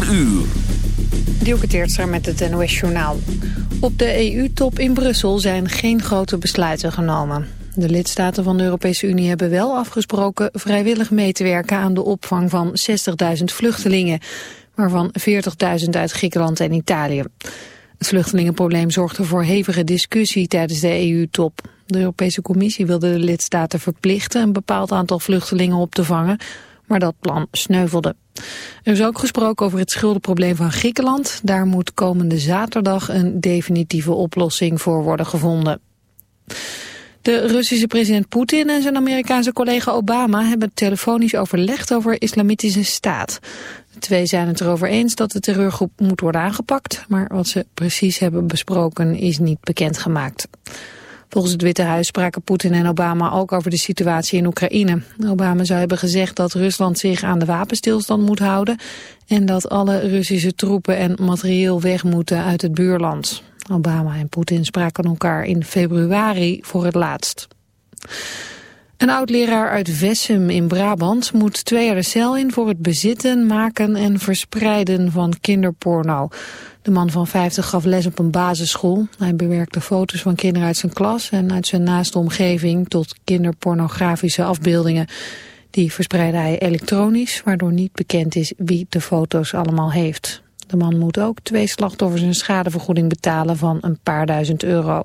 4 uur. Met het NOS-journaal. Op de EU-top in Brussel zijn geen grote besluiten genomen. De lidstaten van de Europese Unie hebben wel afgesproken vrijwillig mee te werken aan de opvang van 60.000 vluchtelingen, waarvan 40.000 uit Griekenland en Italië. Het vluchtelingenprobleem zorgde voor hevige discussie tijdens de EU-top. De Europese Commissie wilde de lidstaten verplichten een bepaald aantal vluchtelingen op te vangen, maar dat plan sneuvelde. Er is ook gesproken over het schuldenprobleem van Griekenland. Daar moet komende zaterdag een definitieve oplossing voor worden gevonden. De Russische president Poetin en zijn Amerikaanse collega Obama hebben telefonisch overlegd over islamitische staat. De twee zijn het erover eens dat de terreurgroep moet worden aangepakt, maar wat ze precies hebben besproken is niet bekendgemaakt. Volgens het Witte Huis spraken Poetin en Obama ook over de situatie in Oekraïne. Obama zou hebben gezegd dat Rusland zich aan de wapenstilstand moet houden... en dat alle Russische troepen en materieel weg moeten uit het buurland. Obama en Poetin spraken elkaar in februari voor het laatst. Een oud-leraar uit Vessum in Brabant moet twee jaar de cel in voor het bezitten, maken en verspreiden van kinderporno. De man van 50 gaf les op een basisschool. Hij bewerkte foto's van kinderen uit zijn klas en uit zijn naaste omgeving tot kinderpornografische afbeeldingen. Die verspreidde hij elektronisch, waardoor niet bekend is wie de foto's allemaal heeft. De man moet ook twee slachtoffers een schadevergoeding betalen van een paar duizend euro.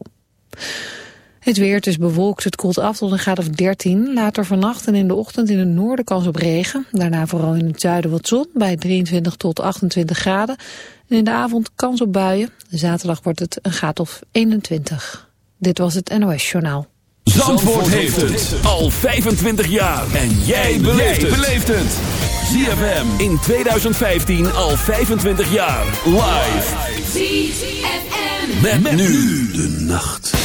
Het weer, is bewolkt, het koelt af tot een graad of 13. Later vannacht en in de ochtend in het noorden kans op regen. Daarna vooral in het zuiden wat zon, bij 23 tot 28 graden. En in de avond kans op buien. Zaterdag wordt het een graad of 21. Dit was het NOS Journaal. Zandvoort, Zandvoort heeft het al 25 jaar. En jij beleeft het. ZFM in 2015 al 25 jaar. Live. ZFM. met nu de nacht.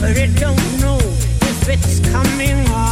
But it don't know if it's coming or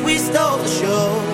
we stole the show.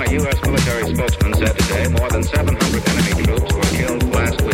A U.S. military spokesman said today more than 700 enemy troops were killed last week.